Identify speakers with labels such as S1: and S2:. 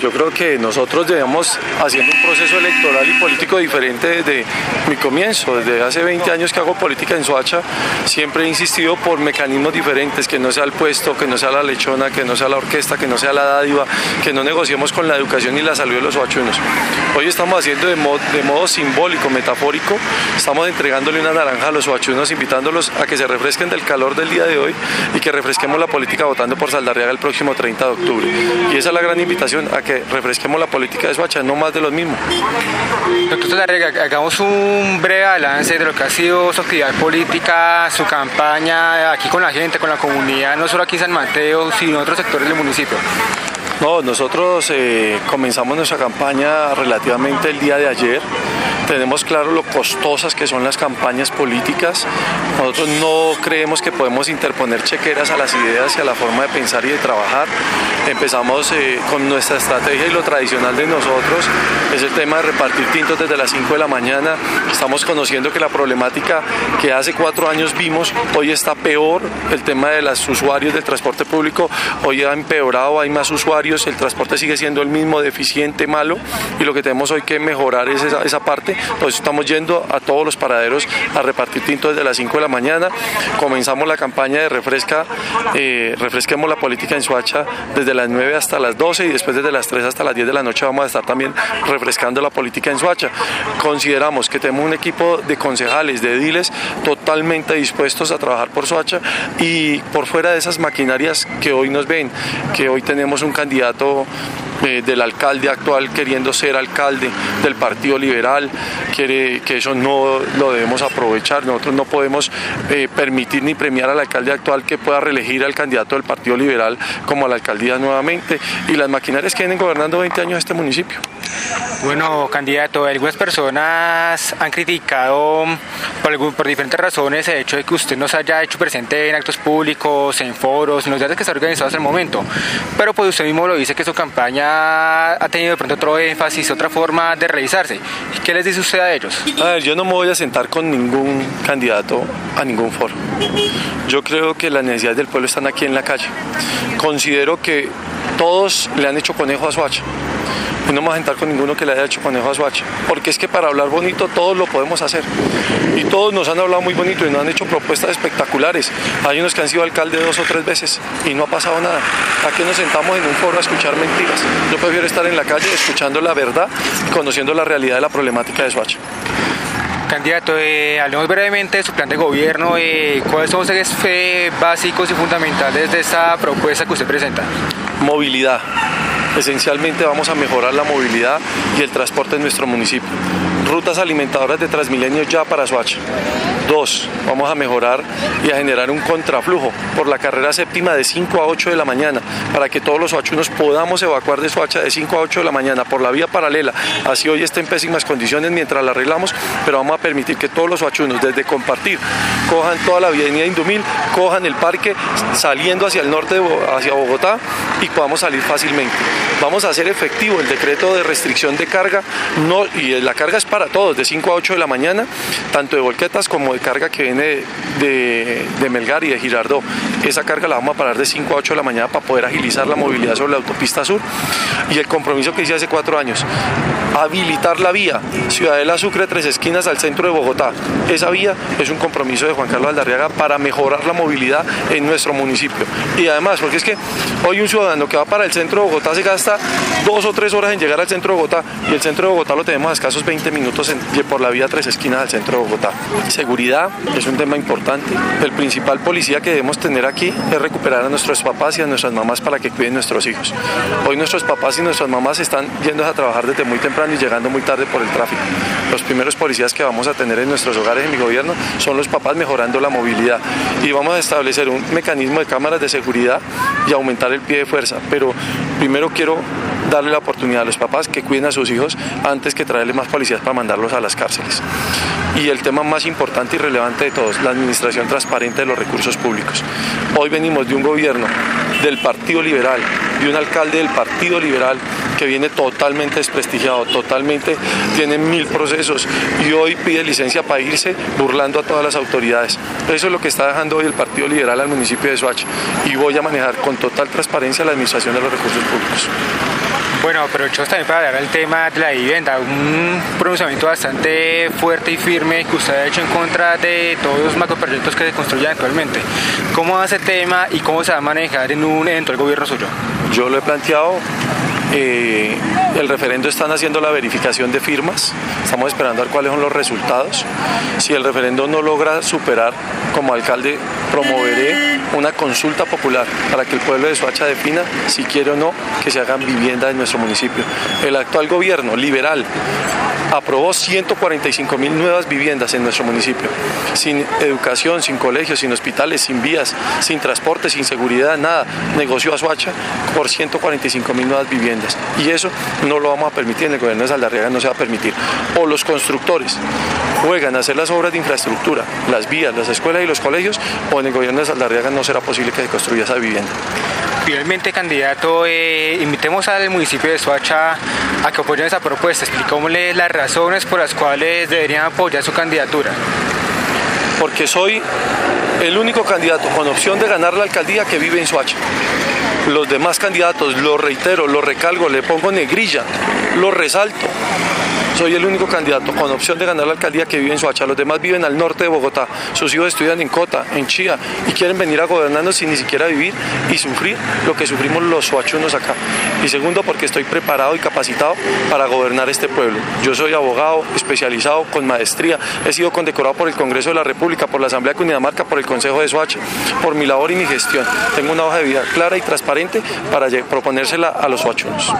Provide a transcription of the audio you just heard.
S1: Yo creo que nosotros debemos haciendo un proceso electoral y político diferente desde mi comienzo, desde hace 20 años que hago política en Soacha, siempre he insistido por mecanismos diferentes, que no sea el puesto, que no sea la lechona, que no sea la orquesta, que no sea la dádiva, que no negociemos con la educación y la salud de los soachunos. Hoy estamos haciendo de modo, de modo simbólico, metafórico, estamos entregándole una naranja a los soachunos, invitándolos a que se refresquen del calor del día de hoy y que refresquemos la política votando por Saldarriaga el próximo 30 de octubre. Y esa es la gran invitación a que refresquemos la política de Soacha, no más de lo mismo.
S2: Doctor hagamos un breve balance de lo que ha sido su actividad política, su campaña aquí con la gente, con la comunidad, no solo aquí en San Mateo, sino en otros sectores del municipio.
S1: No, nosotros eh, comenzamos nuestra campaña relativamente el día de ayer. Tenemos claro lo costosas que son las campañas políticas. Nosotros no creemos que podemos interponer chequeras a las ideas y a la forma de pensar y de trabajar. Empezamos eh, con nuestra estrategia y lo tradicional de nosotros es el tema de repartir tintos desde las 5 de la mañana. Estamos conociendo que la problemática que hace cuatro años vimos hoy está peor. El tema de los usuarios del transporte público hoy ha empeorado, hay más usuarios, el transporte sigue siendo el mismo, deficiente, malo y lo que tenemos hoy que mejorar es esa, esa parte. Entonces estamos yendo a todos los paraderos a repartir tintos desde las 5 de la mañana. Comenzamos la campaña de refresca, eh, refresquemos la política en Suacha desde las 9 hasta las 12 y después desde las 3 hasta las 10 de la noche vamos a estar también refrescando la política en Suacha. Consideramos que tenemos un equipo de concejales, de ediles, totalmente dispuestos a trabajar por Soacha y por fuera de esas maquinarias que hoy nos ven, que hoy tenemos un candidato eh, del alcalde actual queriendo ser alcalde del Partido Liberal, quiere que eso no lo debemos aprovechar. Nosotros no podemos eh, permitir ni premiar al alcalde actual que pueda reelegir al candidato del Partido Liberal como a la alcaldía nuevamente y las maquinarias que vienen gobernando 20 años este municipio.
S2: Bueno, candidato, algunas personas han criticado por, algún- por diferentes razones el hecho de que usted no se haya hecho presente en actos públicos, en foros, en los días que se ha organizado hasta el momento. Pero pues usted mismo lo dice que su campaña ha tenido de pronto otro énfasis, otra forma de realizarse. ¿Qué les dice usted a ellos?
S1: A ver, yo no me voy a sentar con ningún candidato a ningún foro. Yo creo que las necesidades del pueblo están aquí en la calle. Considero que todos le han hecho conejo a Soacha. Y no me voy a sentar con ninguno que le haya hecho conejo a Soacha. Porque es que para hablar bonito todos lo podemos hacer. Y todos nos han hablado muy bonito y nos han hecho propuestas espectaculares. Hay unos que han sido alcalde dos o tres veces y no ha pasado nada. Aquí nos sentamos en un foro a escuchar mentiras. Yo prefiero estar en la calle escuchando la verdad y conociendo la realidad de la problemática de Soacha.
S2: Candidato, eh, hablemos brevemente de su plan de gobierno. eh, ¿Cuáles son los ejes eh, básicos y fundamentales de esta propuesta que usted presenta?
S1: Movilidad. Esencialmente vamos a mejorar la movilidad y el transporte en nuestro municipio. Rutas alimentadoras de Transmilenio ya para Soacha. Dos, vamos a mejorar y a generar un contraflujo por la carrera séptima de 5 a 8 de la mañana para que todos los soachunos podamos evacuar de Soacha de 5 a 8 de la mañana por la vía paralela. Así hoy está en pésimas condiciones mientras la arreglamos, pero vamos a permitir que todos los soachunos desde compartir cojan toda la avenida Indumil, cojan el parque saliendo hacia el norte, hacia Bogotá y podamos salir fácilmente. Vamos a hacer efectivo el decreto de restricción de carga y la carga es para todos, de 5 a 8 de la mañana, tanto de volquetas como de carga que viene de, de- de Melgar y de Girardó. Esa carga la vamos a parar de 5 a 8 de la mañana para poder agilizar la movilidad sobre la autopista sur. Y el compromiso que hice hace cuatro años, habilitar la vía Ciudadela Sucre, tres esquinas al centro de Bogotá. Esa vía es un compromiso de Juan Carlos Aldarriaga para mejorar la movilidad en nuestro municipio. Y además, porque es que hoy un ciudadano que va para el centro de Bogotá se gasta dos o tres horas en llegar al centro de Bogotá y el centro de Bogotá lo tenemos a escasos 20 minutos por la vía tres esquinas al centro de Bogotá. Seguridad es un tema importante. El principal policía que debemos tener aquí es recuperar a nuestros papás y a nuestras mamás para que cuiden nuestros hijos. Hoy nuestros papás y nuestras mamás están yendo a trabajar desde muy temprano y llegando muy tarde por el tráfico. Los primeros policías que vamos a tener en nuestros hogares en mi gobierno son los papás mejorando la movilidad y vamos a establecer un mecanismo de cámaras de seguridad y aumentar el pie de fuerza. Pero primero quiero darle la oportunidad a los papás que cuiden a sus hijos antes que traerle más policías para mandarlos a las cárceles. Y el tema más importante y relevante de todos, la administración transparente de los recursos públicos. Hoy venimos de un gobierno del Partido Liberal, de un alcalde del Partido Liberal que viene totalmente desprestigiado, totalmente tiene mil procesos y hoy pide licencia para irse burlando a todas las autoridades. Eso es lo que está dejando hoy el Partido Liberal al municipio de Soacha y voy a manejar con total transparencia la administración de los recursos públicos.
S2: Bueno, aprovechamos también para hablar del tema de la vivienda, un pronunciamiento bastante fuerte y firme que usted ha hecho en contra de todos los macroproyectos que se construyen actualmente. ¿Cómo va ese tema y cómo se va a manejar en un evento del gobierno suyo?
S1: Yo lo he planteado eh, el referendo están haciendo la verificación de firmas, estamos esperando a ver cuáles son los resultados. Si el referendo no logra superar, como alcalde promoveré una consulta popular para que el pueblo de Soacha defina si quiere o no que se hagan viviendas en nuestro municipio. El actual gobierno liberal aprobó 145 mil nuevas viviendas en nuestro municipio, sin educación, sin colegios, sin hospitales, sin vías, sin transporte, sin seguridad, nada. Negoció a Soacha por 145 mil nuevas viviendas y eso no lo vamos a permitir, en el gobierno de Saldarriaga no se va a permitir. O los constructores juegan a hacer las obras de infraestructura, las vías, las escuelas y los colegios, o en el gobierno de Saldarriaga no será posible que se construya esa vivienda.
S2: Finalmente, candidato, eh, invitemos al municipio de Soacha a que apoyen esa propuesta. Explicémosle las razones por las cuales deberían apoyar su candidatura.
S1: Porque soy el único candidato con opción de ganar la alcaldía que vive en Soacha. Los demás candidatos, lo reitero, lo recalgo, le pongo negrilla, lo resalto soy el único candidato con opción de ganar la alcaldía que vive en Soacha. Los demás viven al norte de Bogotá. Sus hijos estudian en Cota, en Chía y quieren venir a gobernarnos sin ni siquiera vivir y sufrir lo que sufrimos los soachunos acá. Y segundo, porque estoy preparado y capacitado para gobernar este pueblo. Yo soy abogado especializado con maestría. He sido condecorado por el Congreso de la República, por la Asamblea de Cundinamarca, por el Consejo de Soacha, por mi labor y mi gestión. Tengo una hoja de vida clara y transparente para proponérsela a los soachunos.